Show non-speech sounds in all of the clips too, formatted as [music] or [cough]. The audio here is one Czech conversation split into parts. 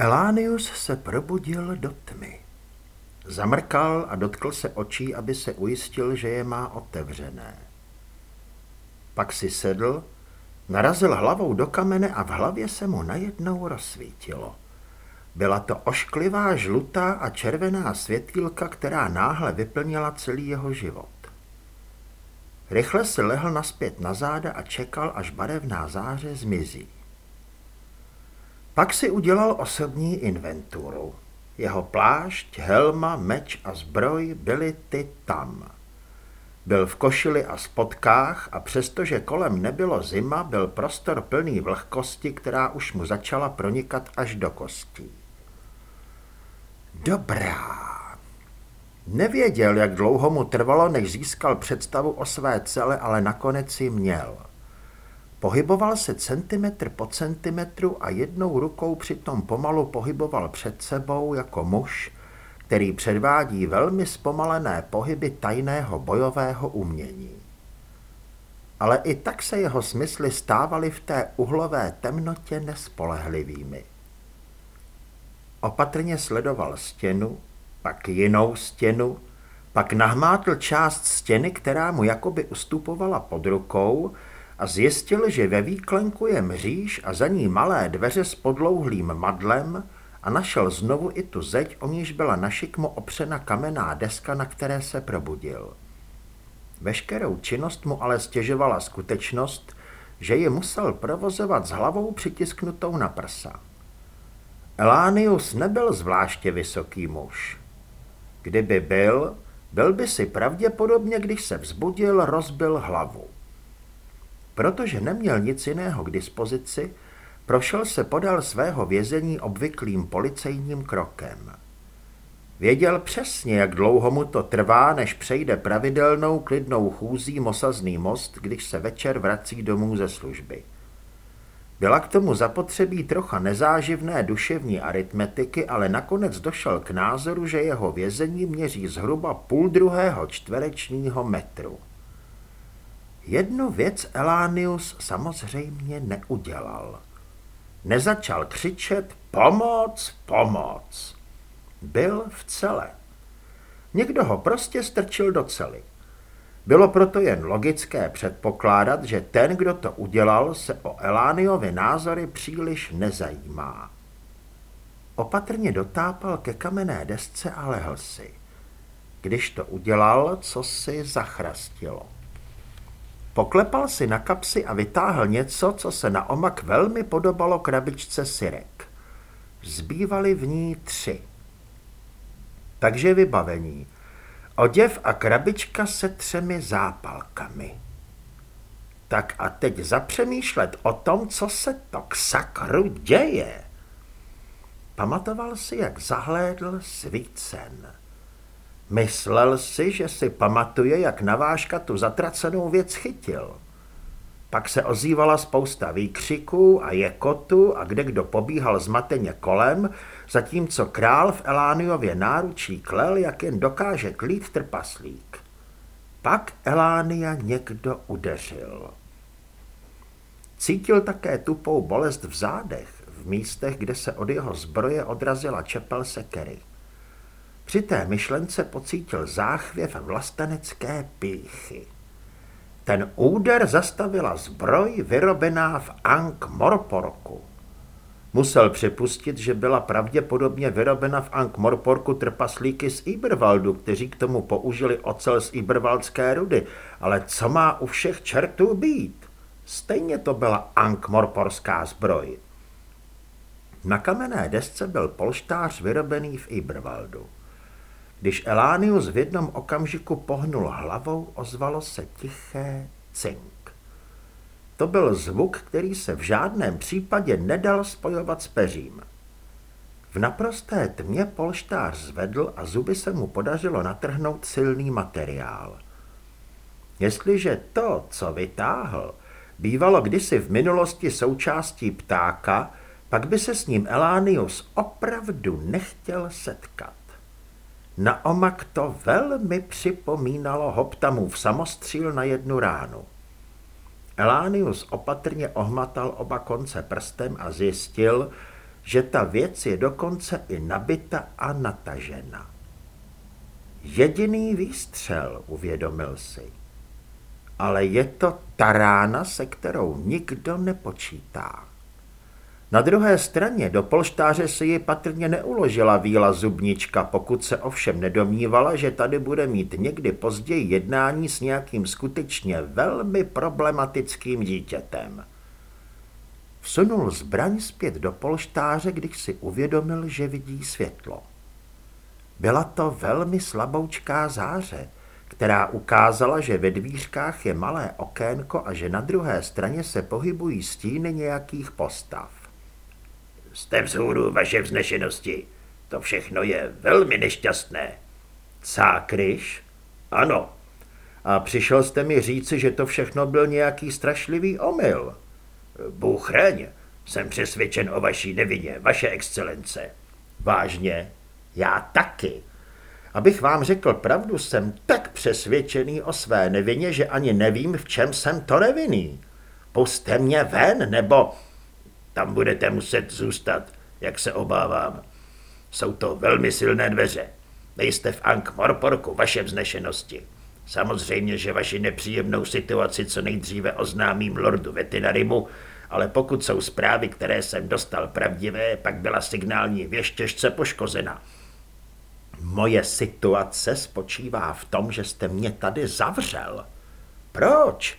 Elánius se probudil do tmy. Zamrkal a dotkl se očí, aby se ujistil, že je má otevřené. Pak si sedl, narazil hlavou do kamene a v hlavě se mu najednou rozsvítilo. Byla to ošklivá žlutá a červená světýlka, která náhle vyplnila celý jeho život. Rychle se lehl naspět na záda a čekal, až barevná záře zmizí. Pak si udělal osobní inventuru. Jeho plášť, helma, meč a zbroj byly ty tam. Byl v košili a spotkách a přestože kolem nebylo zima, byl prostor plný vlhkosti, která už mu začala pronikat až do kostí. Dobrá. Nevěděl, jak dlouho mu trvalo, než získal představu o své cele, ale nakonec ji měl. Pohyboval se centimetr po centimetru a jednou rukou přitom pomalu pohyboval před sebou jako muž, který předvádí velmi zpomalené pohyby tajného bojového umění. Ale i tak se jeho smysly stávaly v té uhlové temnotě nespolehlivými. Opatrně sledoval stěnu, pak jinou stěnu, pak nahmátl část stěny, která mu jakoby ustupovala pod rukou a zjistil, že ve výklenku je mříž a za ní malé dveře s podlouhlým madlem a našel znovu i tu zeď, o níž byla na šikmo opřena kamenná deska, na které se probudil. Veškerou činnost mu ale stěžovala skutečnost, že ji musel provozovat s hlavou přitisknutou na prsa. Elánius nebyl zvláště vysoký muž. Kdyby byl, byl by si pravděpodobně, když se vzbudil, rozbil hlavu. Protože neměl nic jiného k dispozici, prošel se podal svého vězení obvyklým policejním krokem. Věděl přesně, jak dlouho mu to trvá, než přejde pravidelnou klidnou chůzí Mosazný most, když se večer vrací domů ze služby. Byla k tomu zapotřebí trocha nezáživné duševní aritmetiky, ale nakonec došel k názoru, že jeho vězení měří zhruba půl druhého čtverečního metru. Jednu věc Elánius samozřejmě neudělal. Nezačal křičet pomoc, pomoc. Byl v celé. Někdo ho prostě strčil do cely. Bylo proto jen logické předpokládat, že ten, kdo to udělal, se o Elániovi názory příliš nezajímá. Opatrně dotápal ke kamenné desce a lehl si. Když to udělal, co si zachrastilo. Poklepal si na kapsi a vytáhl něco, co se na omak velmi podobalo krabičce syrek. Zbývaly v ní tři. Takže vybavení – Oděv a krabička se třemi zápalkami. Tak a teď zapřemýšlet o tom, co se to k sakru děje. Pamatoval si, jak zahlédl svícen. Myslel si, že si pamatuje, jak navážka tu zatracenou věc chytil. Pak se ozývala spousta výkřiků a jekotu a kde kdo pobíhal zmateně kolem, zatímco král v Elániově náručí klel, jak jen dokáže klít trpaslík. Pak Elánia někdo udeřil. Cítil také tupou bolest v zádech, v místech, kde se od jeho zbroje odrazila čepel sekery. Při té myšlence pocítil záchvěv vlastenecké píchy. Ten úder zastavila zbroj vyrobená v Ankh Morporku. Musel připustit, že byla pravděpodobně vyrobena v Ankh Morporku trpaslíky z Iberwaldu, kteří k tomu použili ocel z Iberwaldské rudy. Ale co má u všech čertů být? Stejně to byla Ankh Morporská zbroj. Na kamenné desce byl polštář vyrobený v Iberwaldu. Když Elánius v jednom okamžiku pohnul hlavou, ozvalo se tiché cink. To byl zvuk, který se v žádném případě nedal spojovat s peřím. V naprosté tmě polštář zvedl a zuby se mu podařilo natrhnout silný materiál. Jestliže to, co vytáhl, bývalo kdysi v minulosti součástí ptáka, pak by se s ním Elánius opravdu nechtěl setkat. Na omak to velmi připomínalo Hoptamův samostříl na jednu ránu. Elánius opatrně ohmatal oba konce prstem a zjistil, že ta věc je dokonce i nabita a natažena. Jediný výstřel, uvědomil si. Ale je to ta rána, se kterou nikdo nepočítá. Na druhé straně do polštáře se ji patrně neuložila víla zubnička, pokud se ovšem nedomnívala, že tady bude mít někdy později jednání s nějakým skutečně velmi problematickým dítětem. Vsunul zbraň zpět do polštáře, když si uvědomil, že vidí světlo. Byla to velmi slaboučká záře, která ukázala, že ve dvířkách je malé okénko a že na druhé straně se pohybují stíny nějakých postav. Jste vzhůru, vaše vznešenosti. To všechno je velmi nešťastné. Cákryš? Ano. A přišel jste mi říci, že to všechno byl nějaký strašlivý omyl. Bůh chraň, jsem přesvědčen o vaší nevině, vaše excelence. Vážně? Já taky. Abych vám řekl pravdu, jsem tak přesvědčený o své nevině, že ani nevím, v čem jsem to nevinný. Puste mě ven, nebo... Tam budete muset zůstat, jak se obávám. Jsou to velmi silné dveře. Nejste v Ankh Morporku, vaše vznešenosti. Samozřejmě, že vaši nepříjemnou situaci co nejdříve oznámím lordu Vetinarimu, ale pokud jsou zprávy, které jsem dostal pravdivé, pak byla signální věž těžce poškozena. Moje situace spočívá v tom, že jste mě tady zavřel. Proč?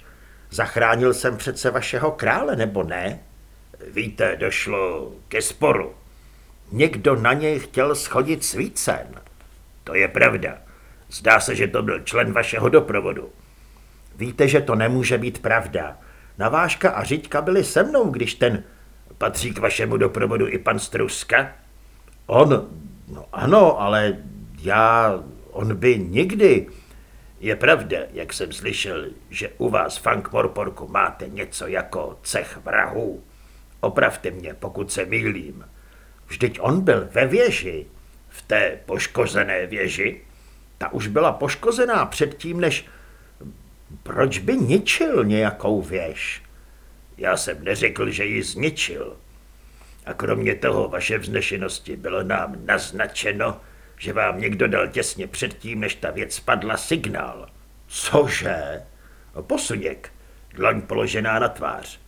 Zachránil jsem přece vašeho krále, nebo ne? Víte, došlo ke sporu. Někdo na něj chtěl schodit svícen. To je pravda. Zdá se, že to byl člen vašeho doprovodu. Víte, že to nemůže být pravda. Navážka a Řiďka byli se mnou, když ten... Patří k vašemu doprovodu i pan Struska? On, no ano, ale já, on by nikdy... Je pravda, jak jsem slyšel, že u vás v Morporku máte něco jako cech vrahů. Opravte mě, pokud se mýlím. Vždyť on byl ve věži. V té poškozené věži? Ta už byla poškozená předtím, než... Proč by ničil nějakou věž? Já jsem neřekl, že ji zničil. A kromě toho, vaše vznešenosti, bylo nám naznačeno, že vám někdo dal těsně předtím, než ta věc spadla signál. Cože? Posuněk, dlaň položená na tvář.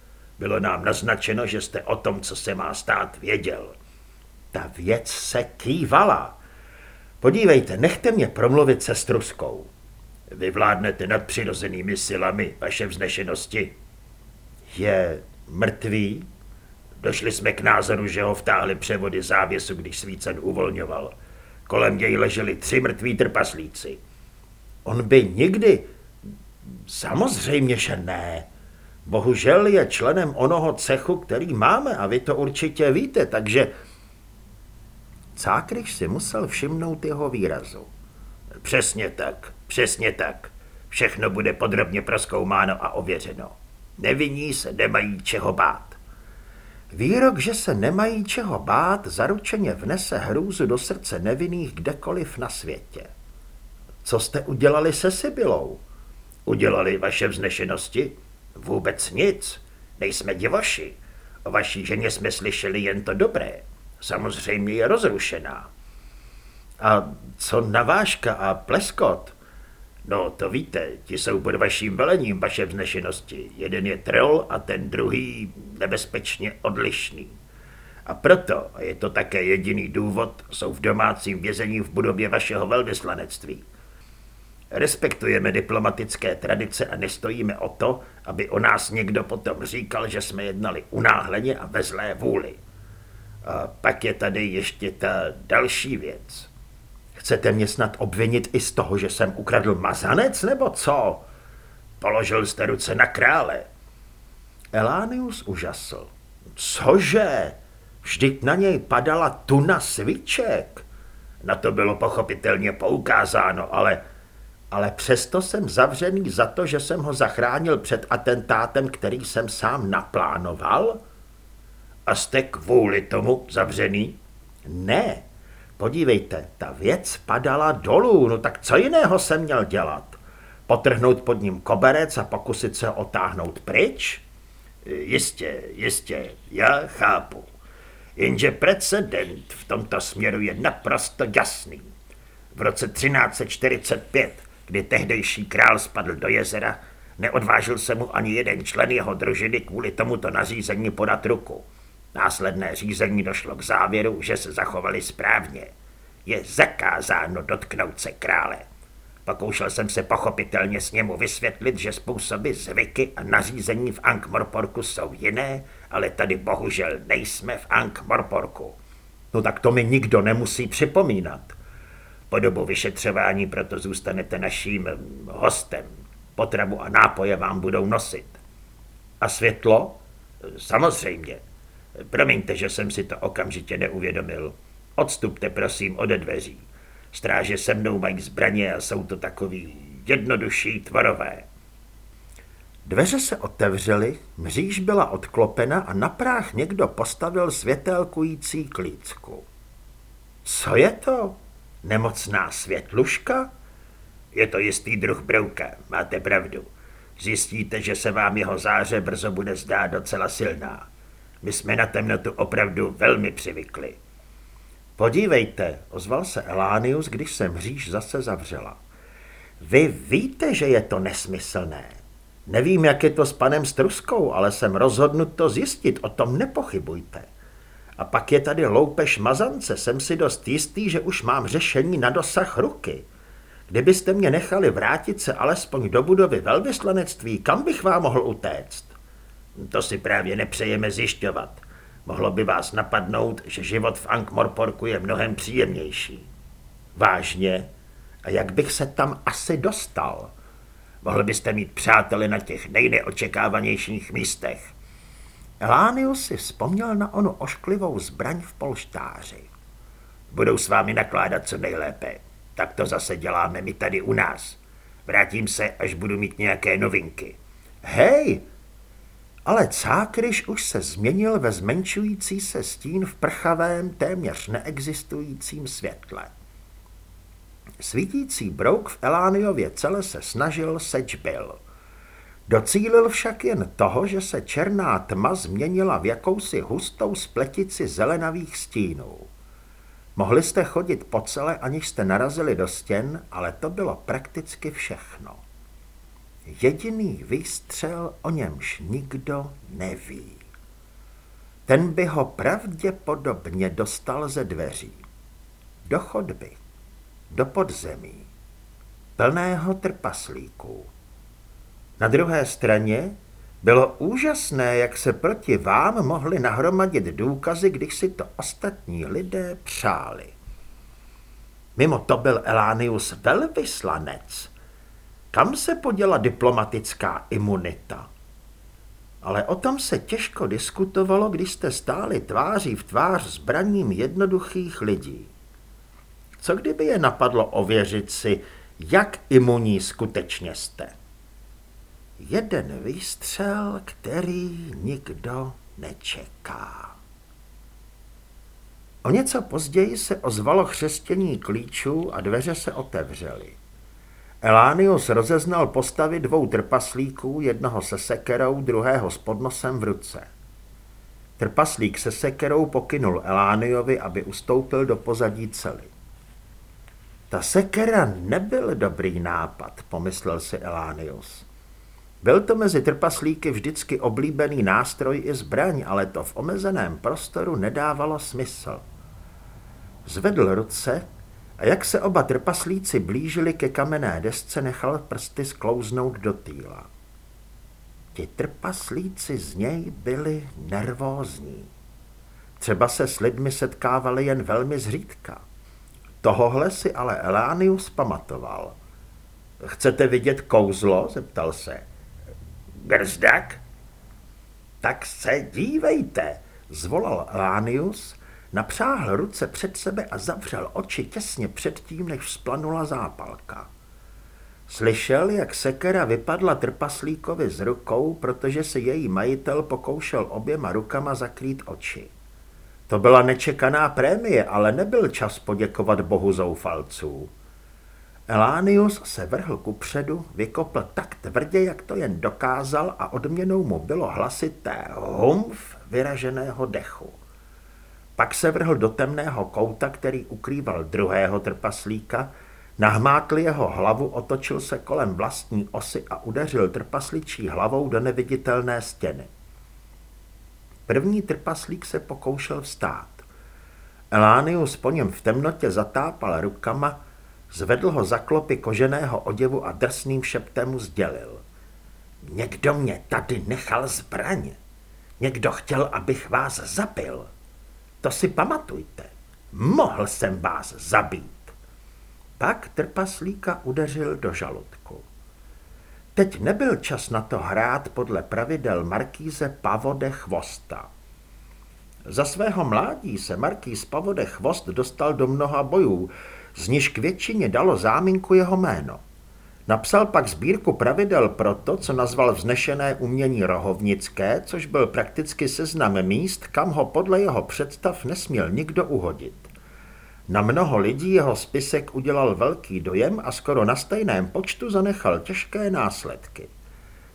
Bylo nám naznačeno, že jste o tom, co se má stát, věděl. Ta věc se kývala. Podívejte, nechte mě promluvit se struskou. Vy vládnete nad přirozenými silami, vaše vznešenosti. Je mrtvý? Došli jsme k názoru, že ho vtáhli převody závěsu, když svícen uvolňoval. Kolem něj leželi tři mrtví trpaslíci. On by nikdy... Samozřejmě, že ne. Bohužel je členem onoho cechu, který máme a vy to určitě víte, takže... Cákryš si musel všimnout jeho výrazu. Přesně tak, přesně tak. Všechno bude podrobně proskoumáno a ověřeno. Nevinní se nemají čeho bát. Výrok, že se nemají čeho bát, zaručeně vnese hrůzu do srdce nevinných kdekoliv na světě. Co jste udělali se Sibylou? Udělali vaše vznešenosti? Vůbec nic. Nejsme divoši. O vaší ženě jsme slyšeli jen to dobré. Samozřejmě je rozrušená. A co Navážka a Pleskot? No, to víte, ti jsou pod vaším velením, vaše vznešenosti. Jeden je troll a ten druhý nebezpečně odlišný. A proto, a je to také jediný důvod, jsou v domácím vězení v budově vašeho velvyslanectví. Respektujeme diplomatické tradice a nestojíme o to, aby o nás někdo potom říkal, že jsme jednali unáhleně a ve zlé vůli. A pak je tady ještě ta další věc. Chcete mě snad obvinit i z toho, že jsem ukradl mazanec, nebo co? Položil jste ruce na krále. Elánius užasl. Cože? Vždyť na něj padala tuna svíček. Na to bylo pochopitelně poukázáno, ale... Ale přesto jsem zavřený za to, že jsem ho zachránil před atentátem, který jsem sám naplánoval? A jste kvůli tomu zavřený? Ne, Podívejte, ta věc padala dolů, no tak co jiného jsem měl dělat? Potrhnout pod ním koberec a pokusit se otáhnout pryč? Jistě, jistě, já chápu. Jenže precedent v tomto směru je naprosto jasný. V roce 1345, kdy tehdejší král spadl do jezera, neodvážil se mu ani jeden člen jeho družiny kvůli tomuto nařízení podat ruku. Následné řízení došlo k závěru, že se zachovali správně. Je zakázáno dotknout se krále. Pokoušel jsem se pochopitelně s němu vysvětlit, že způsoby, zvyky a nařízení v Ankh-Morporku jsou jiné, ale tady bohužel nejsme v Ankh-Morporku. No tak to mi nikdo nemusí připomínat. Po dobu vyšetřování proto zůstanete naším hostem. Potravu a nápoje vám budou nosit. A světlo? Samozřejmě. Promiňte, že jsem si to okamžitě neuvědomil. Odstupte prosím ode dveří. Stráže se mnou mají zbraně a jsou to takový jednodušší tvarové. Dveře se otevřely, mříž byla odklopena a na práh někdo postavil světelkující klícku. Co je to? Nemocná světluška? Je to jistý druh brouka, máte pravdu. Zjistíte, že se vám jeho záře brzo bude zdát docela silná. My jsme na temnotu opravdu velmi přivykli. Podívejte, ozval se Elánius, když se mříž zase zavřela. Vy víte, že je to nesmyslné. Nevím, jak je to s panem Struskou, ale jsem rozhodnut to zjistit, o tom nepochybujte. A pak je tady loupež mazance, jsem si dost jistý, že už mám řešení na dosah ruky. Kdybyste mě nechali vrátit se alespoň do budovy velvyslanectví, kam bych vám mohl utéct? To si právě nepřejeme zjišťovat. Mohlo by vás napadnout, že život v Ankh-Morporku je mnohem příjemnější. Vážně? A jak bych se tam asi dostal? Mohl byste mít přáteli na těch nejneočekávanějších místech. Elánius si vzpomněl na onu ošklivou zbraň v polštáři. Budou s vámi nakládat co nejlépe. Tak to zase děláme my tady u nás. Vrátím se, až budu mít nějaké novinky. Hej, ale Cákryš už se změnil ve zmenšující se stín v prchavém, téměř neexistujícím světle. Svítící brouk v Elániově cele se snažil, seč byl. Docílil však jen toho, že se černá tma změnila v jakousi hustou spletici zelenavých stínů. Mohli jste chodit po celé, aniž jste narazili do stěn, ale to bylo prakticky všechno. Jediný výstřel, o němž nikdo neví. Ten by ho pravděpodobně dostal ze dveří. Do chodby, do podzemí, plného trpaslíků. Na druhé straně bylo úžasné, jak se proti vám mohli nahromadit důkazy, když si to ostatní lidé přáli. Mimo to byl Elánius velvyslanec, kam se poděla diplomatická imunita? Ale o tom se těžko diskutovalo, když jste stáli tváří v tvář zbraním jednoduchých lidí. Co kdyby je napadlo ověřit si, jak imunní skutečně jste? Jeden výstřel, který nikdo nečeká. O něco později se ozvalo chřestění klíčů a dveře se otevřely. Elánius rozeznal postavy dvou trpaslíků, jednoho se sekerou, druhého s podnosem v ruce. Trpaslík se sekerou pokynul Elániovi, aby ustoupil do pozadí cely. Ta sekera nebyl dobrý nápad, pomyslel si Elánius. Byl to mezi trpaslíky vždycky oblíbený nástroj i zbraň, ale to v omezeném prostoru nedávalo smysl. Zvedl ruce a jak se oba trpaslíci blížili ke kamenné desce, nechal prsty sklouznout do týla. Ti trpaslíci z něj byli nervózní. Třeba se s lidmi setkávali jen velmi zřídka. Tohohle si ale Elánius pamatoval. Chcete vidět kouzlo? zeptal se. Grzdak? Tak se dívejte, zvolal Elánius Napřáhl ruce před sebe a zavřel oči těsně předtím, než vzplanula zápalka. Slyšel, jak sekera vypadla trpaslíkovi z rukou, protože se její majitel pokoušel oběma rukama zakrýt oči. To byla nečekaná prémie, ale nebyl čas poděkovat bohu zoufalců. Elánius se vrhl kupředu, vykopl tak tvrdě, jak to jen dokázal a odměnou mu bylo hlasité humf vyraženého dechu. Pak se vrhl do temného kouta, který ukrýval druhého trpaslíka, nahmátl jeho hlavu, otočil se kolem vlastní osy a udeřil trpasličí hlavou do neviditelné stěny. První trpaslík se pokoušel vstát. Elánius po něm v temnotě zatápal rukama, zvedl ho za klopy koženého oděvu a drsným šeptem mu sdělil. Někdo mě tady nechal zbraně. Někdo chtěl, abych vás zabil. To si pamatujte. Mohl jsem vás zabít. Pak trpaslíka udeřil do žaludku. Teď nebyl čas na to hrát podle pravidel markíze Pavode Chvosta. Za svého mládí se markýz Pavode Chvost dostal do mnoha bojů, z niž k většině dalo záminku jeho jméno. Napsal pak sbírku pravidel pro to, co nazval vznešené umění rohovnické, což byl prakticky seznam míst, kam ho podle jeho představ nesměl nikdo uhodit. Na mnoho lidí jeho spisek udělal velký dojem a skoro na stejném počtu zanechal těžké následky.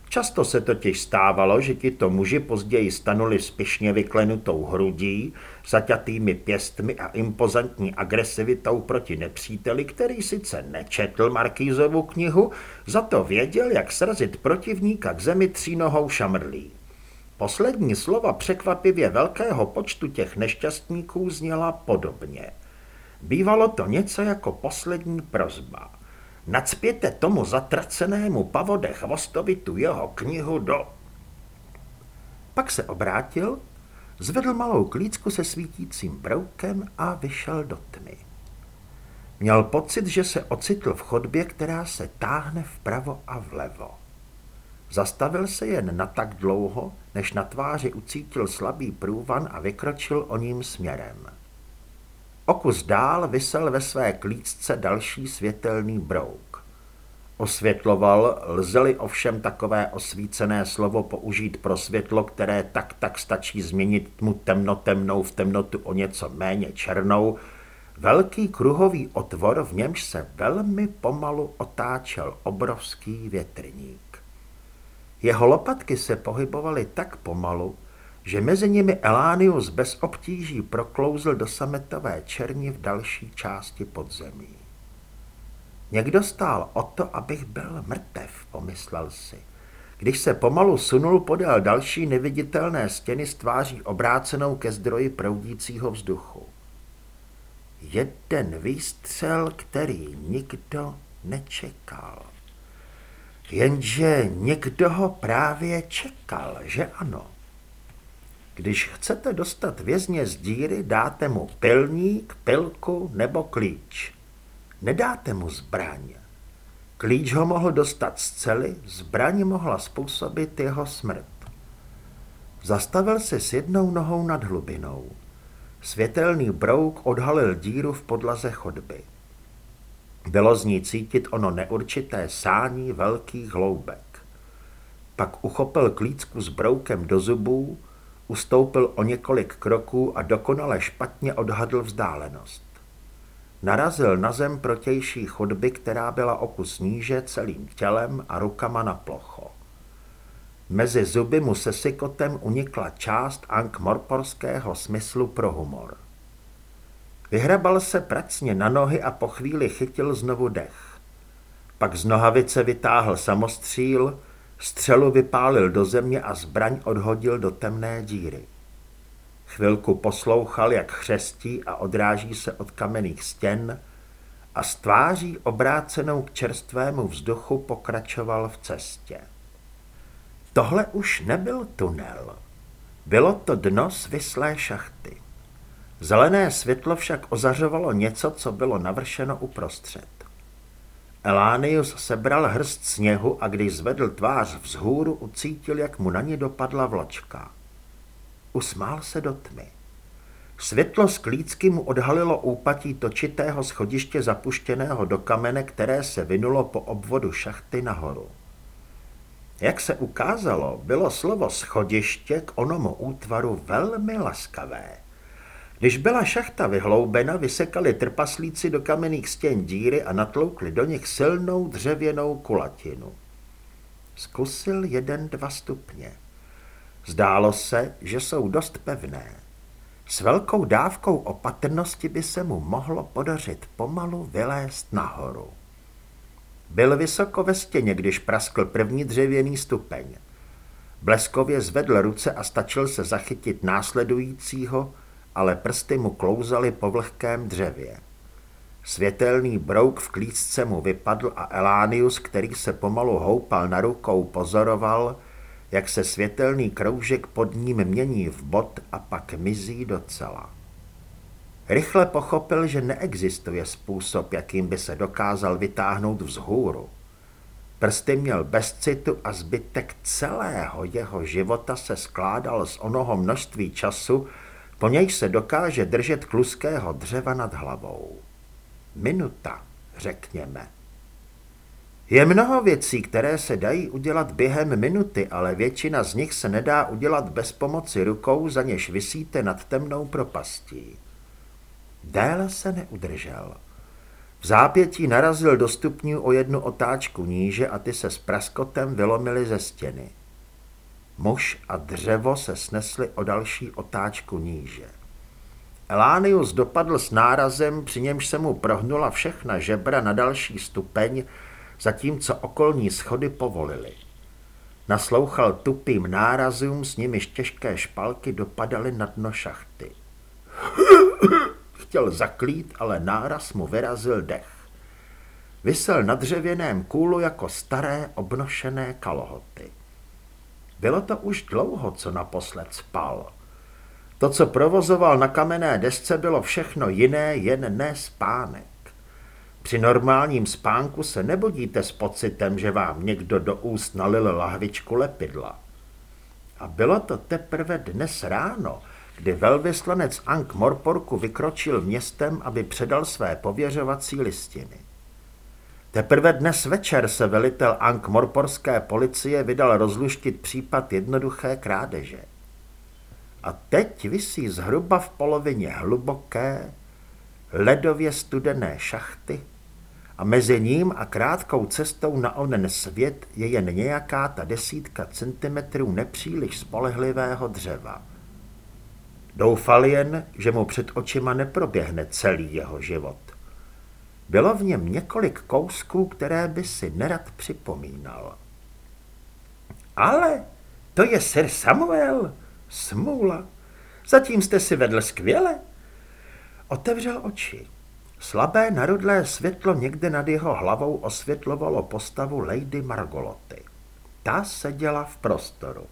Často se totiž stávalo, že tito muži později stanuli spišně vyklenutou hrudí, zaťatými pěstmi a impozantní agresivitou proti nepříteli, který sice nečetl Markýzovu knihu, za to věděl, jak srazit protivníka k zemi třínohou šamrlí. Poslední slova překvapivě velkého počtu těch nešťastníků zněla podobně. Bývalo to něco jako poslední prozba. Nacpěte tomu zatracenému pavode chvostovi tu jeho knihu do... Pak se obrátil, zvedl malou klícku se svítícím broukem a vyšel do tmy. Měl pocit, že se ocitl v chodbě, která se táhne vpravo a vlevo. Zastavil se jen na tak dlouho, než na tváři ucítil slabý průvan a vykročil o ním směrem. Okus dál vysel ve své klícce další světelný brouk. Osvětloval, lze-li ovšem takové osvícené slovo použít pro světlo, které tak tak stačí změnit tmu temnotemnou v temnotu o něco méně černou, velký kruhový otvor, v němž se velmi pomalu otáčel obrovský větrník. Jeho lopatky se pohybovaly tak pomalu, že mezi nimi Elánius bez obtíží proklouzl do sametové černi v další části podzemí. Někdo stál o to, abych byl mrtev, pomyslel si, když se pomalu sunul podél další neviditelné stěny s tváří obrácenou ke zdroji proudícího vzduchu. Jeden výstřel, který nikdo nečekal. Jenže někdo ho právě čekal, že ano? Když chcete dostat vězně z díry, dáte mu pilník, pilku nebo klíč. Nedáte mu zbraň. Klíč ho mohl dostat z cely, zbraň mohla způsobit jeho smrt. Zastavil se s jednou nohou nad hlubinou. Světelný brouk odhalil díru v podlaze chodby. Bylo z ní cítit ono neurčité sání velkých hloubek. Pak uchopil klícku s broukem do zubů, Ustoupil o několik kroků a dokonale špatně odhadl vzdálenost. Narazil na zem protější chodby, která byla o kus níže celým tělem a rukama na plocho. Mezi zuby mu se sykotem unikla část ankmorporského smyslu pro humor. Vyhrabal se pracně na nohy a po chvíli chytil znovu dech. Pak z nohavice vytáhl samostříl, Střelu vypálil do země a zbraň odhodil do temné díry. Chvilku poslouchal, jak chřestí a odráží se od kamenných stěn a s tváří obrácenou k čerstvému vzduchu pokračoval v cestě. Tohle už nebyl tunel. Bylo to dno svislé šachty. Zelené světlo však ozařovalo něco, co bylo navršeno uprostřed. Elánius sebral hrst sněhu a když zvedl tvář vzhůru, ucítil, jak mu na ně dopadla vločka. Usmál se do tmy. Světlo z klícky mu odhalilo úpatí točitého schodiště zapuštěného do kamene, které se vynulo po obvodu šachty nahoru. Jak se ukázalo, bylo slovo schodiště k onomu útvaru velmi laskavé. Když byla šachta vyhloubena, vysekali trpaslíci do kamenných stěn díry a natloukli do nich silnou dřevěnou kulatinu. Zkusil jeden, dva stupně. Zdálo se, že jsou dost pevné. S velkou dávkou opatrnosti by se mu mohlo podařit pomalu vylézt nahoru. Byl vysoko ve stěně, když praskl první dřevěný stupeň. Bleskově zvedl ruce a stačil se zachytit následujícího, ale prsty mu klouzaly po vlhkém dřevě. Světelný brouk v klíčce mu vypadl a Elánius, který se pomalu houpal na rukou, pozoroval, jak se světelný kroužek pod ním mění v bod a pak mizí docela. Rychle pochopil, že neexistuje způsob, jakým by se dokázal vytáhnout vzhůru. Prsty měl bez citu a zbytek celého jeho života se skládal z onoho množství času, po něj se dokáže držet kluského dřeva nad hlavou. Minuta, řekněme. Je mnoho věcí, které se dají udělat během minuty, ale většina z nich se nedá udělat bez pomoci rukou, za něž vysíte nad temnou propastí. Déle se neudržel. V zápětí narazil do stupňů o jednu otáčku níže a ty se s praskotem vylomily ze stěny. Muž a dřevo se snesly o další otáčku níže. Elánius dopadl s nárazem, při němž se mu prohnula všechna žebra na další stupeň, zatímco okolní schody povolily. Naslouchal tupým nárazům, s nimiž těžké špalky dopadaly na dno šachty. Chtěl zaklít, ale náraz mu vyrazil dech. Vysel na dřevěném kůlu jako staré obnošené kalhoty. Bylo to už dlouho, co naposled spal. To, co provozoval na kamenné desce, bylo všechno jiné, jen ne spánek. Při normálním spánku se nebudíte s pocitem, že vám někdo do úst nalil lahvičku lepidla. A bylo to teprve dnes ráno, kdy velvyslanec Ank Morporku vykročil městem, aby předal své pověřovací listiny. Teprve dnes večer se velitel Ank Morporské policie vydal rozluštit případ jednoduché krádeže. A teď visí zhruba v polovině hluboké, ledově studené šachty a mezi ním a krátkou cestou na onen svět je jen nějaká ta desítka centimetrů nepříliš spolehlivého dřeva. Doufal jen, že mu před očima neproběhne celý jeho život. Bylo v něm několik kousků, které by si nerad připomínal. Ale to je Sir Samuel, smůla. Zatím jste si vedl skvěle. Otevřel oči. Slabé narudlé světlo někde nad jeho hlavou osvětlovalo postavu Lady Margoloty. Ta seděla v prostoru.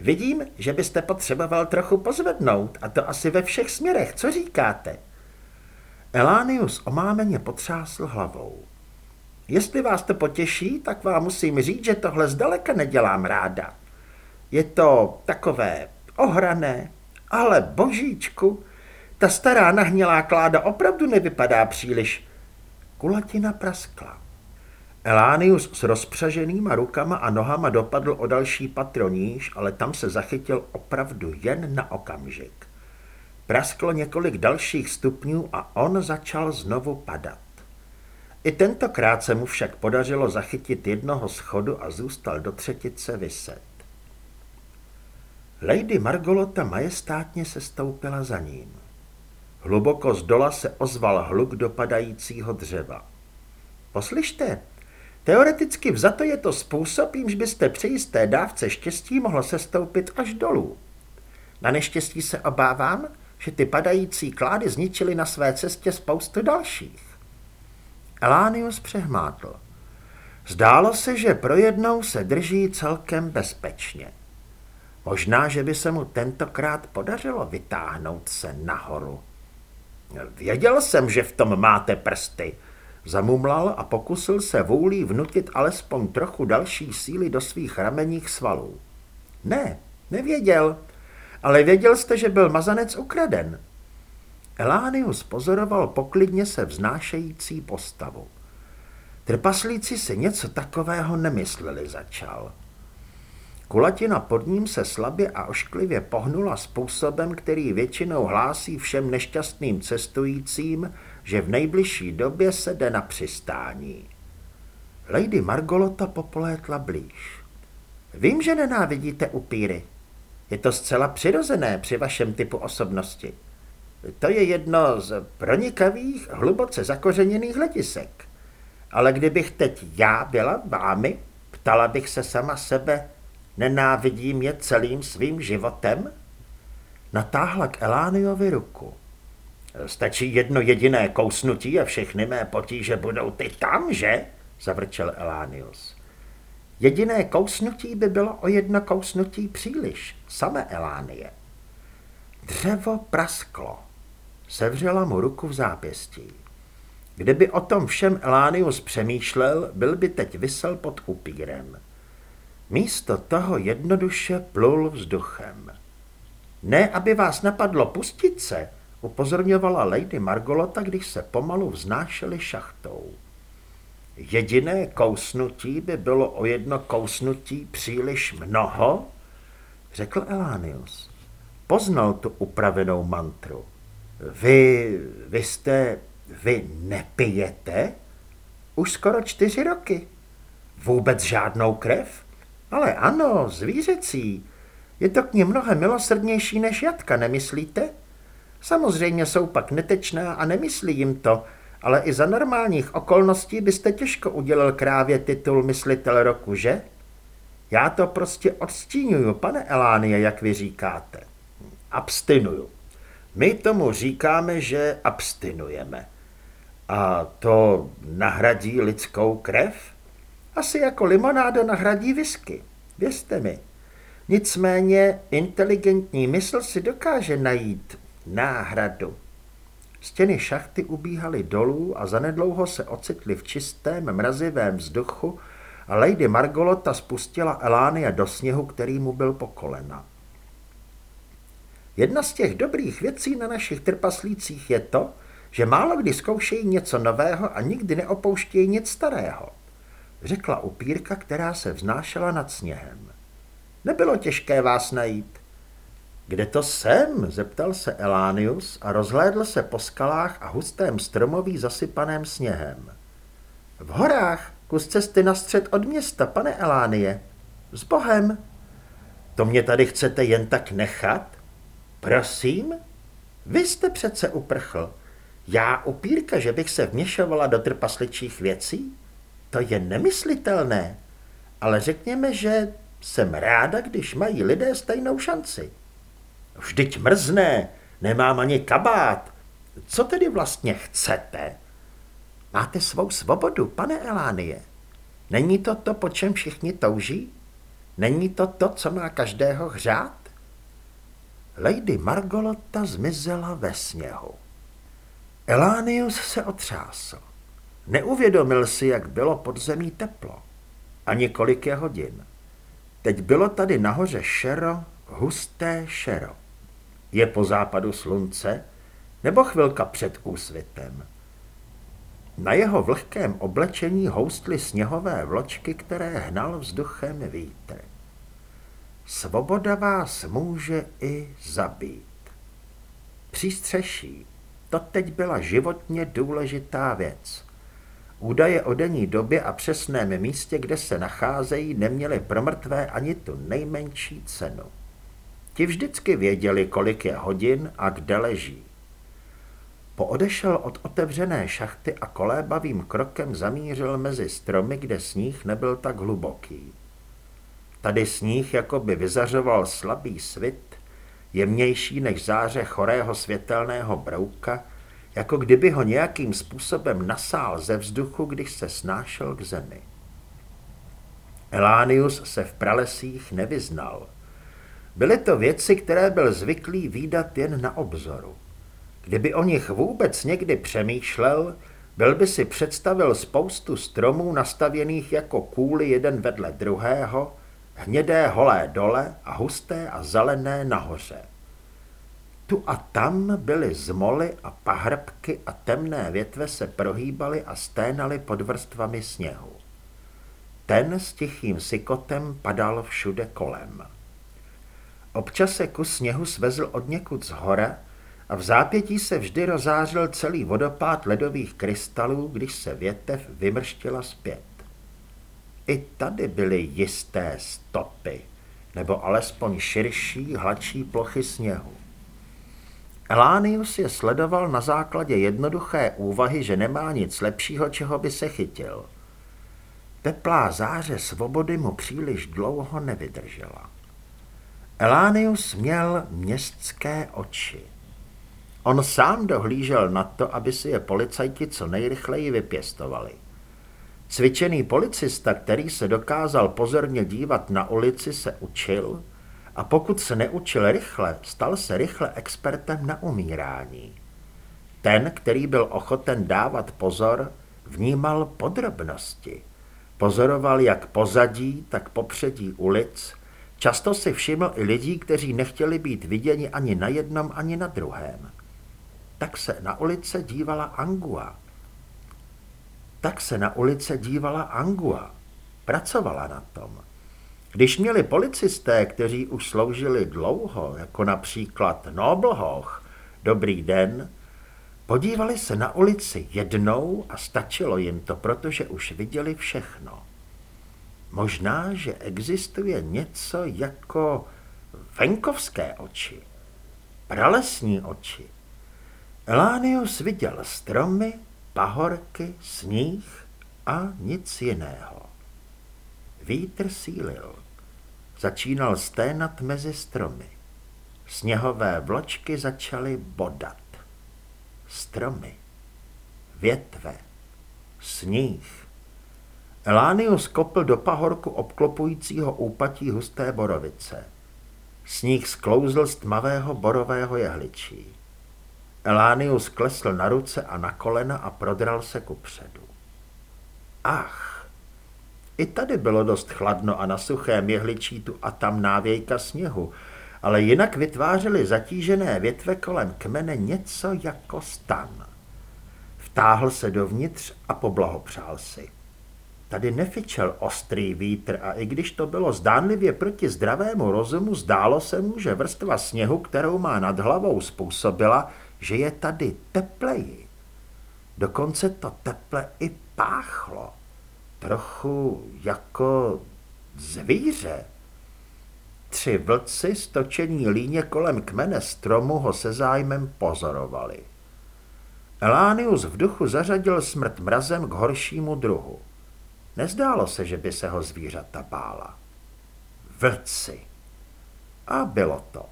Vidím, že byste potřeboval trochu pozvednout, a to asi ve všech směrech. Co říkáte? Elánius omámeně potřásl hlavou. Jestli vás to potěší, tak vám musím říct, že tohle zdaleka nedělám ráda. Je to takové ohrané, ale božíčku, ta stará nahnělá kláda opravdu nevypadá příliš. Kulatina praskla. Elánius s rozpřaženýma rukama a nohama dopadl o další patro níž, ale tam se zachytil opravdu jen na okamžik. Prasklo několik dalších stupňů a on začal znovu padat. I tentokrát se mu však podařilo zachytit jednoho schodu a zůstal do třetice vyset. Lady Margolota majestátně se stoupila za ním. Hluboko z dola se ozval hluk dopadajícího dřeva. Poslyšte, teoreticky vzato je to způsob, jímž byste při jisté dávce štěstí mohl sestoupit až dolů. Na neštěstí se obávám, že ty padající klády zničily na své cestě spoustu dalších. Elánius přehmátl. Zdálo se, že pro jednou se drží celkem bezpečně. Možná, že by se mu tentokrát podařilo vytáhnout se nahoru. Věděl jsem, že v tom máte prsty, zamumlal a pokusil se vůlí vnutit alespoň trochu další síly do svých ramenních svalů. Ne, nevěděl, ale věděl jste, že byl mazanec ukraden. Elánius pozoroval poklidně se vznášející postavu. Trpaslíci si něco takového nemysleli, začal. Kulatina pod ním se slabě a ošklivě pohnula způsobem, který většinou hlásí všem nešťastným cestujícím, že v nejbližší době se jde na přistání. Lady Margolota popolétla blíž. Vím, že nenávidíte upíry. Je to zcela přirozené při vašem typu osobnosti. To je jedno z pronikavých, hluboce zakořeněných hledisek. Ale kdybych teď já byla vámi, ptala bych se sama sebe, nenávidím je celým svým životem? Natáhla k Elániovi ruku. Stačí jedno jediné kousnutí a všechny mé potíže budou ty tam, že? Zavrčel Elánius. Jediné kousnutí by bylo o jedno kousnutí příliš, samé Elánie. Dřevo prasklo. Sevřela mu ruku v zápěstí. Kdyby o tom všem Elánius přemýšlel, byl by teď vysel pod upírem. Místo toho jednoduše plul vzduchem. Ne, aby vás napadlo pustit se, upozorňovala Lady Margolota, když se pomalu vznášeli šachtou. Jediné kousnutí by bylo o jedno kousnutí příliš mnoho, řekl Elánius. Poznal tu upravenou mantru. Vy, vy jste, vy nepijete? Už skoro čtyři roky. Vůbec žádnou krev? Ale ano, zvířecí. Je to k ní mnohem milosrdnější než jatka, nemyslíte? Samozřejmě jsou pak netečná a nemyslí jim to, ale i za normálních okolností byste těžko udělal krávě titul myslitel roku, že? Já to prostě odstínuju, pane Elánie, jak vy říkáte. Abstinuju. My tomu říkáme, že abstinujeme. A to nahradí lidskou krev? Asi jako limonáda nahradí whisky. Věřte mi. Nicméně inteligentní mysl si dokáže najít náhradu. Stěny šachty ubíhaly dolů a zanedlouho se ocitly v čistém, mrazivém vzduchu a Lady Margolota spustila Elánia do sněhu, který mu byl po kolena. Jedna z těch dobrých věcí na našich trpaslících je to, že málo kdy zkoušejí něco nového a nikdy neopouštějí nic starého, řekla upírka, která se vznášela nad sněhem. Nebylo těžké vás najít. Kde to jsem? zeptal se Elánius a rozhlédl se po skalách a hustém stromoví zasypaném sněhem. V horách, kus cesty na střed od města, pane Elánie. S Bohem. To mě tady chcete jen tak nechat? Prosím? Vy jste přece uprchl. Já upírka, že bych se vměšovala do trpasličích věcí? To je nemyslitelné. Ale řekněme, že jsem ráda, když mají lidé stejnou šanci. Vždyť mrzne, nemám ani kabát. Co tedy vlastně chcete? Máte svou svobodu, pane Elánie. Není to to, po čem všichni touží? Není to to, co má každého hřát? Lady Margolota zmizela ve sněhu. Elánius se otřásl. Neuvědomil si, jak bylo pod zemí teplo. Ani kolik je hodin. Teď bylo tady nahoře šero, husté šero. Je po západu slunce nebo chvilka před úsvitem? Na jeho vlhkém oblečení houstly sněhové vločky, které hnal vzduchem vítr. Svoboda vás může i zabít. Přístřeší. To teď byla životně důležitá věc. Údaje o denní době a přesném místě, kde se nacházejí, neměly pro mrtvé ani tu nejmenší cenu. Ti vždycky věděli, kolik je hodin a kde leží. Poodešel od otevřené šachty a kolébavým krokem zamířil mezi stromy, kde sníh nebyl tak hluboký. Tady sníh jako by vyzařoval slabý svit, jemnější než záře chorého světelného brouka, jako kdyby ho nějakým způsobem nasál ze vzduchu, když se snášel k zemi. Elánius se v pralesích nevyznal. Byly to věci, které byl zvyklý výdat jen na obzoru. Kdyby o nich vůbec někdy přemýšlel, byl by si představil spoustu stromů nastavěných jako kůly jeden vedle druhého, hnědé holé dole a husté a zelené nahoře. Tu a tam byly zmoly a pahrbky a temné větve se prohýbaly a sténaly pod vrstvami sněhu. Ten s tichým sykotem padal všude kolem. Občas se kus sněhu svezl od někud z hora a v zápětí se vždy rozářil celý vodopád ledových krystalů, když se větev vymrštila zpět. I tady byly jisté stopy, nebo alespoň širší, hladší plochy sněhu. Elánius je sledoval na základě jednoduché úvahy, že nemá nic lepšího, čeho by se chytil. Teplá záře svobody mu příliš dlouho nevydržela. Elánius měl městské oči. On sám dohlížel na to, aby si je policajti co nejrychleji vypěstovali. Cvičený policista, který se dokázal pozorně dívat na ulici, se učil a pokud se neučil rychle, stal se rychle expertem na umírání. Ten, který byl ochoten dávat pozor, vnímal podrobnosti. Pozoroval jak pozadí, tak popředí ulic. Často si všiml i lidí, kteří nechtěli být viděni ani na jednom, ani na druhém. Tak se na ulice dívala Angua. Tak se na ulice dívala Angua. Pracovala na tom. Když měli policisté, kteří už sloužili dlouho, jako například Noblhoch, dobrý den, podívali se na ulici jednou a stačilo jim to, protože už viděli všechno. Možná, že existuje něco jako venkovské oči, pralesní oči. Elánius viděl stromy, pahorky, sníh a nic jiného. Vítr sílil. Začínal sténat mezi stromy. Sněhové vločky začaly bodat. Stromy, větve, sníh. Elánius kopl do pahorku obklopujícího úpatí husté borovice. Sníh sklouzl z tmavého borového jehličí. Elánius klesl na ruce a na kolena a prodral se kupředu. Ach, i tady bylo dost chladno a na suchém jehličí tu a tam návějka sněhu, ale jinak vytvářely zatížené větve kolem kmene něco jako stan. Vtáhl se dovnitř a poblahopřál si. Tady nefičel ostrý vítr a i když to bylo zdánlivě proti zdravému rozumu, zdálo se mu, že vrstva sněhu, kterou má nad hlavou, způsobila, že je tady tepleji. Dokonce to teple i páchlo. Trochu jako zvíře. Tři vlci stočení líně kolem kmene stromu ho se zájmem pozorovali. Elánius v duchu zařadil smrt mrazem k horšímu druhu. Nezdálo se, že by se ho zvířata bála. Vlci. A bylo to.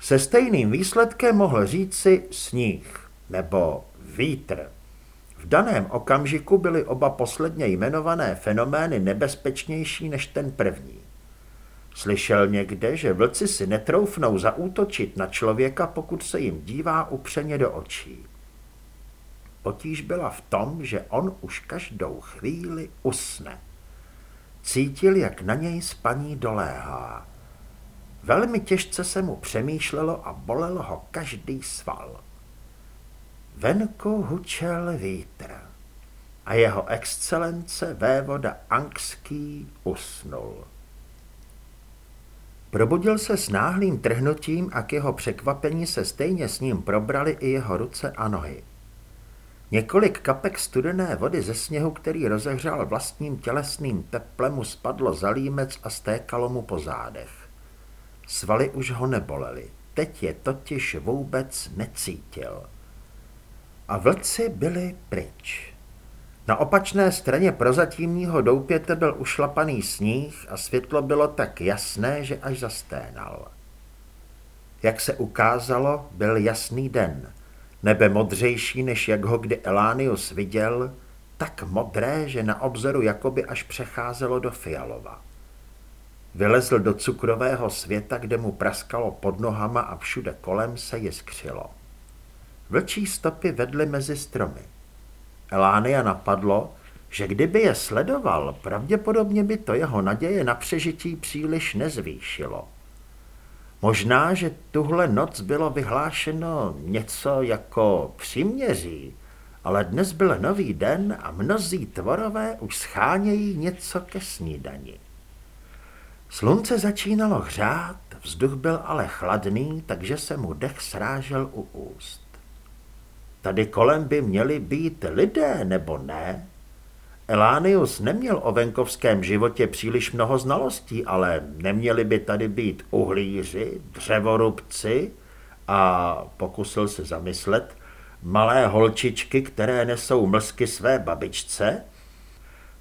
Se stejným výsledkem mohl říci sníh nebo vítr. V daném okamžiku byly oba posledně jmenované fenomény nebezpečnější než ten první. Slyšel někde, že vlci si netroufnou zaútočit na člověka, pokud se jim dívá upřeně do očí. Potíž byla v tom, že on už každou chvíli usne. Cítil, jak na něj spaní doléhá. Velmi těžce se mu přemýšlelo a bolel ho každý sval. Venku hučel vítr a jeho excelence vévoda Angský usnul. Probudil se s náhlým trhnutím a k jeho překvapení se stejně s ním probrali i jeho ruce a nohy. Několik kapek studené vody ze sněhu, který rozehřál vlastním tělesným teplem, mu spadlo za límec a stékalo mu po zádech. Svaly už ho nebolely, teď je totiž vůbec necítil. A vlci byli pryč. Na opačné straně prozatímního doupěte byl ušlapaný sníh a světlo bylo tak jasné, že až zasténal. Jak se ukázalo, byl jasný den. Nebe modřejší, než jak ho kdy Elánius viděl, tak modré, že na obzoru jakoby až přecházelo do fialova. Vylezl do cukrového světa, kde mu praskalo pod nohama a všude kolem se jiskřilo. Vlčí stopy vedly mezi stromy. Elánia napadlo, že kdyby je sledoval, pravděpodobně by to jeho naděje na přežití příliš nezvýšilo. Možná, že tuhle noc bylo vyhlášeno něco jako příměří, ale dnes byl nový den a mnozí tvorové už schánějí něco ke snídani. Slunce začínalo hřát, vzduch byl ale chladný, takže se mu dech srážel u úst. Tady kolem by měli být lidé, nebo ne? Elánius neměl o venkovském životě příliš mnoho znalostí, ale neměli by tady být uhlíři, dřevorubci a, pokusil se zamyslet, malé holčičky, které nesou mlsky své babičce?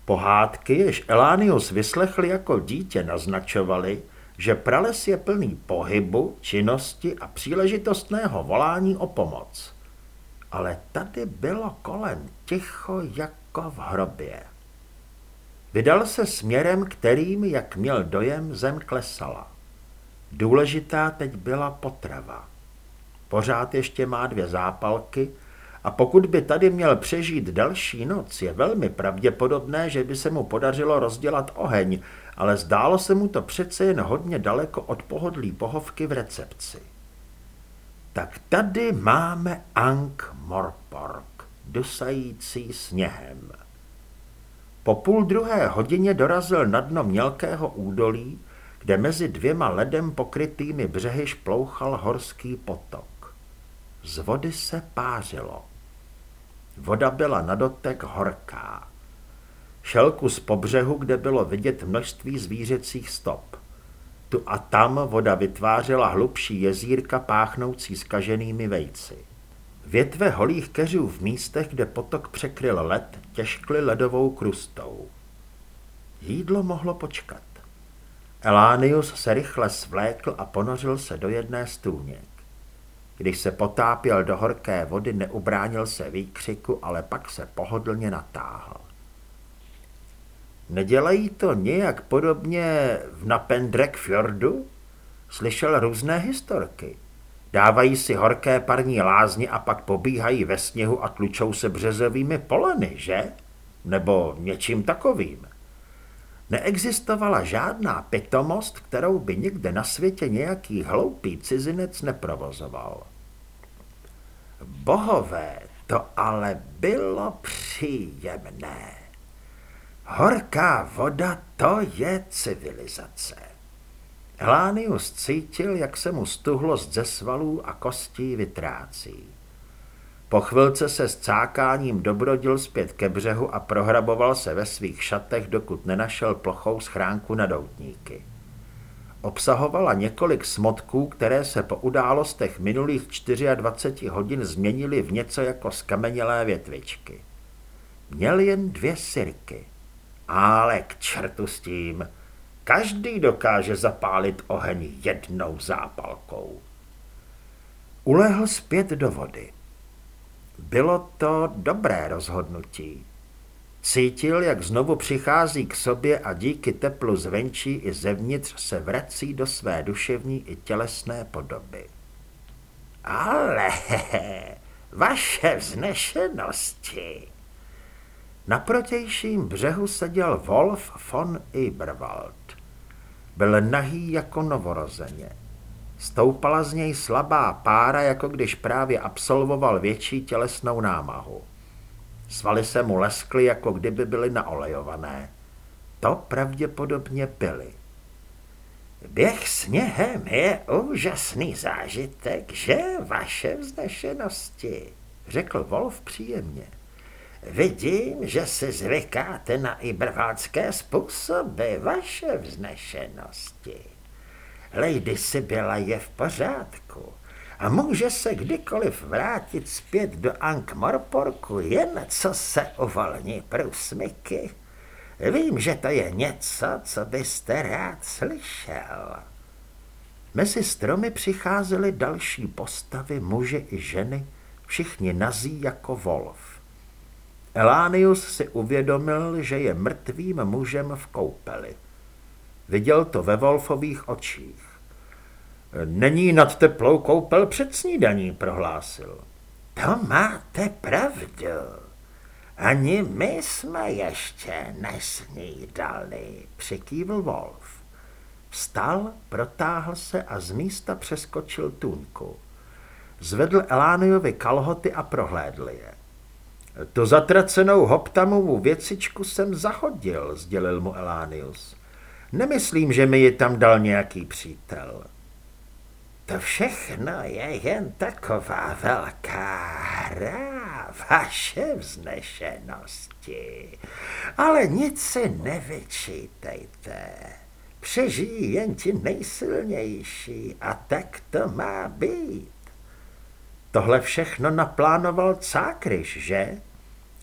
Pohádky, jež Elánius vyslechl jako dítě, naznačovaly, že prales je plný pohybu, činnosti a příležitostného volání o pomoc. Ale tady bylo kolem ticho jako v hrobě. Vydal se směrem, kterým, jak měl dojem, zem klesala. Důležitá teď byla potrava. Pořád ještě má dvě zápalky a pokud by tady měl přežít další noc, je velmi pravděpodobné, že by se mu podařilo rozdělat oheň, ale zdálo se mu to přece jen hodně daleko od pohodlí pohovky v recepci. Tak tady máme Ank Morpork, dusající sněhem. Po půl druhé hodině dorazil na dno mělkého údolí, kde mezi dvěma ledem pokrytými břehy šplouchal horský potok. Z vody se pářilo. Voda byla na dotek horká. Šel kus po břehu, kde bylo vidět množství zvířecích stop. Tu a tam voda vytvářela hlubší jezírka páchnoucí skaženými vejci. Větve holých keřů v místech, kde potok překryl led, těžkly ledovou krustou. Jídlo mohlo počkat. Elánius se rychle svlékl a ponořil se do jedné stůně. Když se potápěl do horké vody, neubránil se výkřiku, ale pak se pohodlně natáhl. Nedělají to nějak podobně v Napendrek fjordu? Slyšel různé historky. Dávají si horké parní lázně a pak pobíhají ve sněhu a tlučou se březovými poleny, že? Nebo něčím takovým. Neexistovala žádná pitomost, kterou by nikde na světě nějaký hloupý cizinec neprovozoval. Bohové, to ale bylo příjemné. Horká voda, to je civilizace. Elánius cítil, jak se mu stuhlost ze svalů a kostí vytrácí. Po chvilce se s cákáním dobrodil zpět ke břehu a prohraboval se ve svých šatech, dokud nenašel plochou schránku na doutníky. Obsahovala několik smotků, které se po událostech minulých 24 hodin změnily v něco jako skamenělé větvičky. Měl jen dvě sirky. Ale k čertu s tím. Každý dokáže zapálit oheň jednou zápalkou. Ulehl zpět do vody. Bylo to dobré rozhodnutí. Cítil, jak znovu přichází k sobě a díky teplu zvenčí i zevnitř se vrací do své duševní i tělesné podoby. Ale [laughs] vaše vznešenosti, na protějším břehu seděl Wolf von Eberwald. Byl nahý jako novorozeně. Stoupala z něj slabá pára, jako když právě absolvoval větší tělesnou námahu. Svaly se mu leskly, jako kdyby byly naolejované. To pravděpodobně byly. Běh sněhem je úžasný zážitek, že vaše vznešenosti, řekl Wolf příjemně. Vidím, že si zvykáte na ibrvácké způsoby vaše vznešenosti. Lady Sibylla je v pořádku a může se kdykoliv vrátit zpět do Ankh-Morporku, jen co se uvolní průsmyky. Vím, že to je něco, co byste rád slyšel. Mezi stromy přicházely další postavy, muži i ženy, všichni nazí jako Wolf. Elánius si uvědomil, že je mrtvým mužem v koupeli. Viděl to ve Wolfových očích. Není nad teplou koupel před snídaní, prohlásil. To máte pravdu. Ani my jsme ještě nesnídali, přikývl Wolf. Vstal, protáhl se a z místa přeskočil tůňku. Zvedl Elániovi kalhoty a prohlédl je. To zatracenou hoptamovou věcičku jsem zahodil, sdělil mu Elánius. Nemyslím, že mi ji tam dal nějaký přítel. To všechno je jen taková velká hra, vaše vznešenosti. Ale nic si nevyčítejte. Přežijí jen ti nejsilnější a tak to má být. Tohle všechno naplánoval Cákryš, že?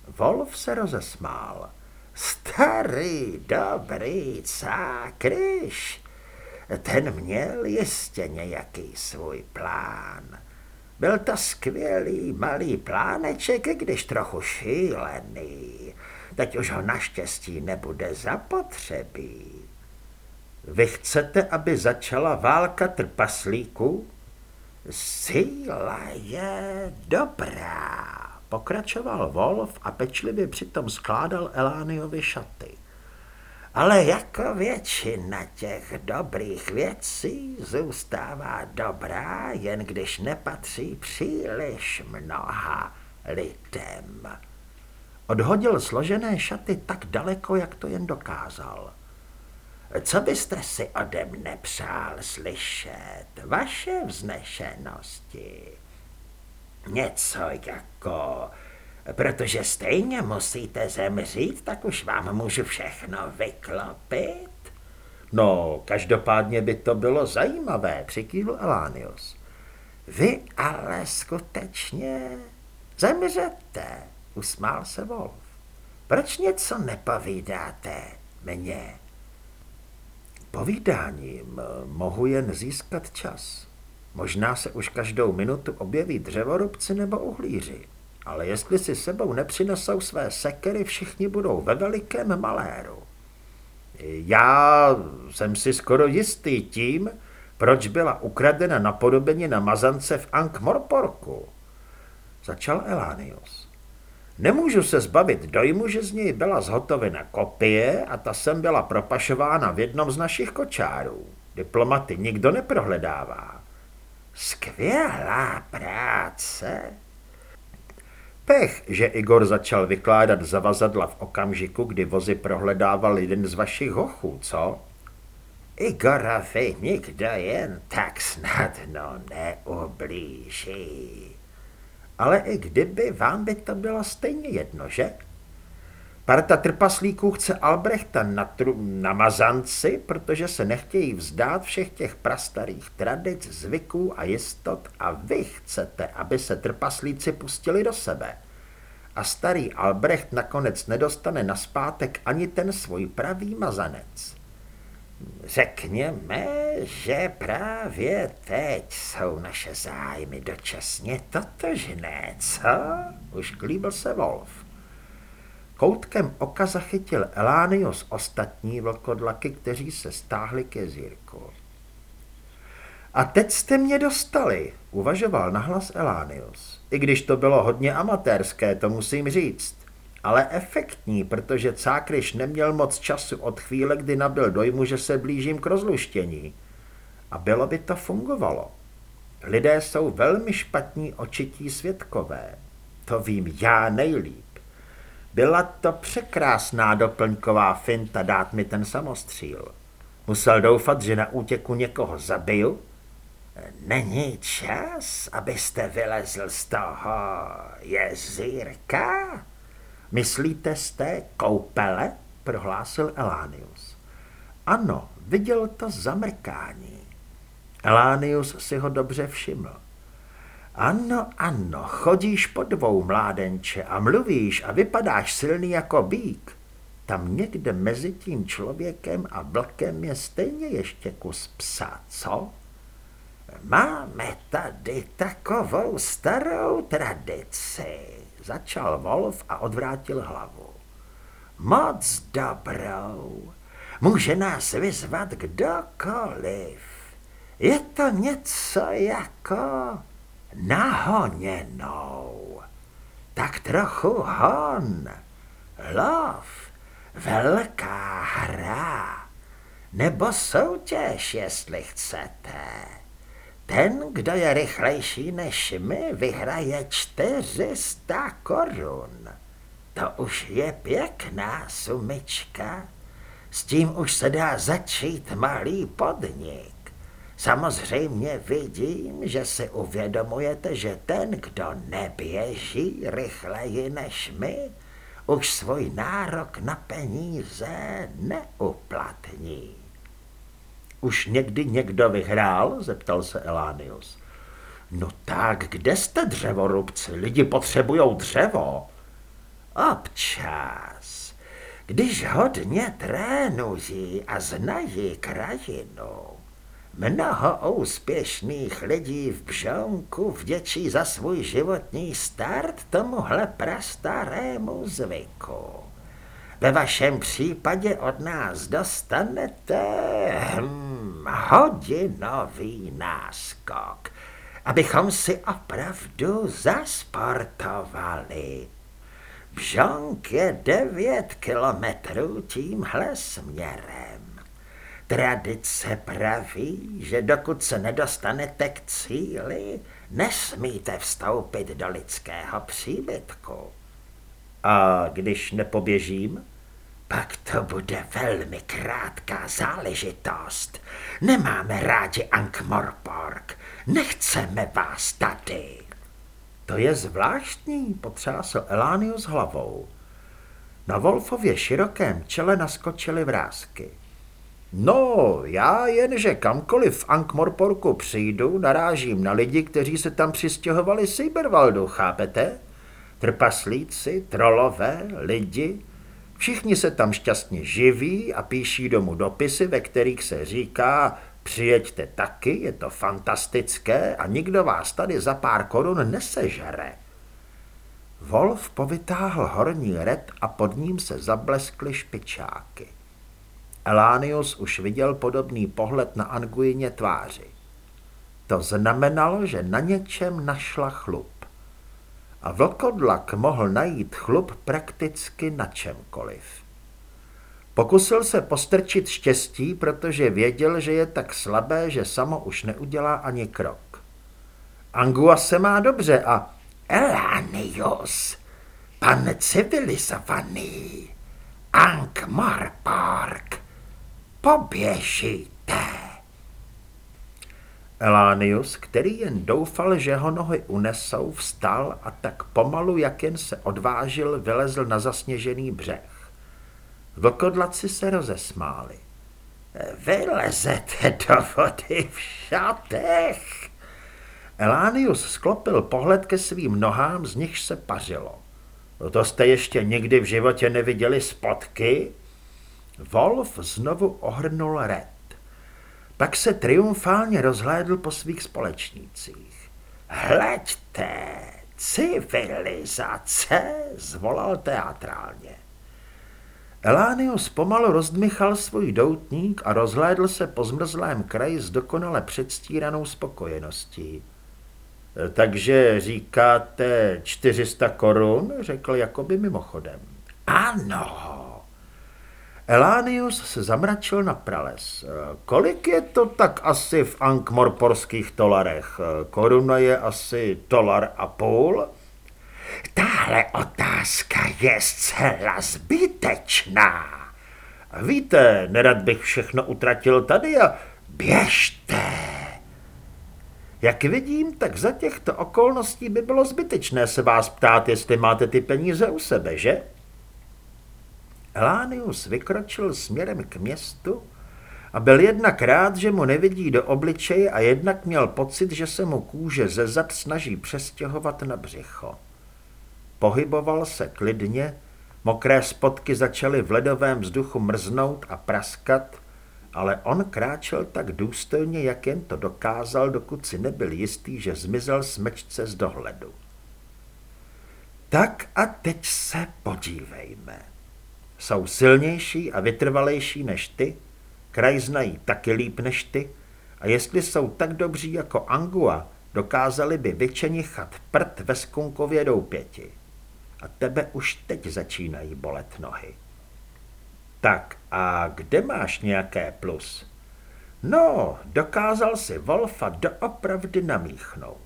Wolf se rozesmál. Starý, dobrý Cákryš. Ten měl jistě nějaký svůj plán. Byl to skvělý malý pláneček, když trochu šílený. Teď už ho naštěstí nebude zapotřebí. Vy chcete, aby začala válka trpaslíků? Síla je dobrá, pokračoval Wolf a pečlivě přitom skládal Elániovi šaty. Ale jako většina těch dobrých věcí zůstává dobrá, jen když nepatří příliš mnoha lidem. Odhodil složené šaty tak daleko, jak to jen dokázal. Co byste si ode mne přál slyšet, vaše vznešenosti? Něco jako, protože stejně musíte zemřít, tak už vám můžu všechno vyklopit. No, každopádně by to bylo zajímavé, přikývl Elánius. Vy ale skutečně zemřete, usmál se Wolf. Proč něco nepovídáte mně? Povídáním mohu jen získat čas. Možná se už každou minutu objeví dřevorubci nebo uhlíři, ale jestli si sebou nepřinesou své sekery, všichni budou ve velikém maléru. Já jsem si skoro jistý tím, proč byla ukradena napodobenina mazance v Ankh-Morporku. Začal Elánius. Nemůžu se zbavit dojmu, že z něj byla zhotovena kopie a ta sem byla propašována v jednom z našich kočárů. Diplomaty nikdo neprohledává. Skvělá práce. Pech, že Igor začal vykládat zavazadla v okamžiku, kdy vozy prohledával jeden z vašich hochů, co? Igorovi nikdo jen tak snadno neublíží ale i kdyby, vám by to bylo stejně jedno, že? Parta trpaslíků chce Albrechta na, tru, na mazanci, protože se nechtějí vzdát všech těch prastarých tradic, zvyků a jistot a vy chcete, aby se trpaslíci pustili do sebe. A starý Albrecht nakonec nedostane na zpátek ani ten svůj pravý mazanec. Řekněme, že právě teď jsou naše zájmy dočasně totožné, co? Už klíbil se Wolf. Koutkem oka zachytil Elánius ostatní vlkodlaky, kteří se stáhli ke zírku. A teď jste mě dostali, uvažoval nahlas Elánius. I když to bylo hodně amatérské, to musím říct ale efektní, protože Cákryš neměl moc času od chvíle, kdy nabil dojmu, že se blížím k rozluštění. A bylo by to fungovalo. Lidé jsou velmi špatní očití světkové. To vím já nejlíp. Byla to překrásná doplňková finta dát mi ten samostříl. Musel doufat, že na útěku někoho zabiju? Není čas, abyste vylezl z toho jezírka? Myslíte z té koupele? prohlásil Elánius. Ano, viděl to zamrkání. Elánius si ho dobře všiml. Ano, ano, chodíš po dvou, mládenče, a mluvíš a vypadáš silný jako bík. Tam někde mezi tím člověkem a vlkem je stejně ještě kus psa, co? Máme tady takovou starou tradici, Začal Wolf a odvrátil hlavu. Moc dobrou. Může nás vyzvat kdokoliv. Je to něco jako nahoněnou. Tak trochu hon, lov, velká hra, nebo soutěž, jestli chcete. Ten, kdo je rychlejší než my, vyhraje 400 korun. To už je pěkná sumička. S tím už se dá začít malý podnik. Samozřejmě vidím, že si uvědomujete, že ten, kdo neběží rychleji než my, už svůj nárok na peníze neuplatní. Už někdy někdo vyhrál? zeptal se Elánius. No tak, kde jste dřevorubci? Lidi potřebují dřevo. Občas, když hodně trénují a znají krajinu, Mnoho úspěšných lidí v Bžonku vděčí za svůj životní start tomuhle prastarému zvyku. Ve vašem případě od nás dostanete hm, hodinový náskok, abychom si opravdu zasportovali. Bžonk je devět kilometrů tímhle směrem. Tradice praví, že dokud se nedostanete k cíli, nesmíte vstoupit do lidského příbytku. A když nepoběžím? Pak to bude velmi krátká záležitost. Nemáme rádi Ankh-Morpork. Nechceme vás tady. To je zvláštní, potřásl Elánius hlavou. Na Wolfově širokém čele naskočily vrázky. No, já jen, že kamkoliv v Ankmorporku přijdu, narážím na lidi, kteří se tam přistěhovali z Cyberwaldu, chápete? Trpaslíci, trolové, lidi, všichni se tam šťastně živí a píší domů dopisy, ve kterých se říká, přijeďte taky, je to fantastické a nikdo vás tady za pár korun nesežere. Wolf povytáhl horní red a pod ním se zableskly špičáky. Elánius už viděl podobný pohled na Anguině tváři. To znamenalo, že na něčem našla chlup. A vlkodlak mohl najít chlup prakticky na čemkoliv. Pokusil se postrčit štěstí, protože věděl, že je tak slabé, že samo už neudělá ani krok. Angua se má dobře a... Elánius, pan civilizovaný, Ankh Park, poběžíte. Elánius, který jen doufal, že ho nohy unesou, vstal a tak pomalu, jak jen se odvážil, vylezl na zasněžený břeh. Vlkodlaci se rozesmáli. Vylezete do vody v šatech. Elánius sklopil pohled ke svým nohám, z nichž se pařilo. No to jste ještě nikdy v životě neviděli spotky? Wolf znovu ohrnul Red. Pak se triumfálně rozhlédl po svých společnících. Hleďte, civilizace, zvolal teatrálně. Elánius pomalu rozdmychal svůj doutník a rozhlédl se po zmrzlém kraji s dokonale předstíranou spokojeností. Takže říkáte 400 korun, řekl jakoby mimochodem. Ano, Elánius se zamračil na prales. Kolik je to tak asi v ankmorporských tolarech? Koruna je asi dolar a půl? Tahle otázka je zcela zbytečná. Víte, nerad bych všechno utratil tady a běžte. Jak vidím, tak za těchto okolností by bylo zbytečné se vás ptát, jestli máte ty peníze u sebe, že? Elánius vykročil směrem k městu a byl jednak rád, že mu nevidí do obličeje a jednak měl pocit, že se mu kůže ze zad snaží přestěhovat na břicho. Pohyboval se klidně, mokré spotky začaly v ledovém vzduchu mrznout a praskat, ale on kráčel tak důstojně, jak jen to dokázal, dokud si nebyl jistý, že zmizel smečce z dohledu. Tak a teď se podívejme. Jsou silnější a vytrvalejší než ty, kraj znají taky líp než ty a jestli jsou tak dobří jako Angua, dokázali by vyčenichat prd ve skunkově doupěti. A tebe už teď začínají bolet nohy. Tak a kde máš nějaké plus? No, dokázal si Wolfa doopravdy namíchnout.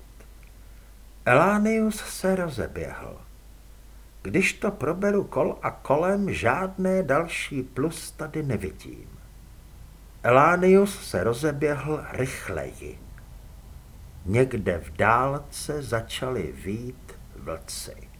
Elánius se rozeběhl. Když to proberu kol a kolem, žádné další plus tady nevidím. Elánius se rozeběhl rychleji. Někde v dálce začali vít vlci.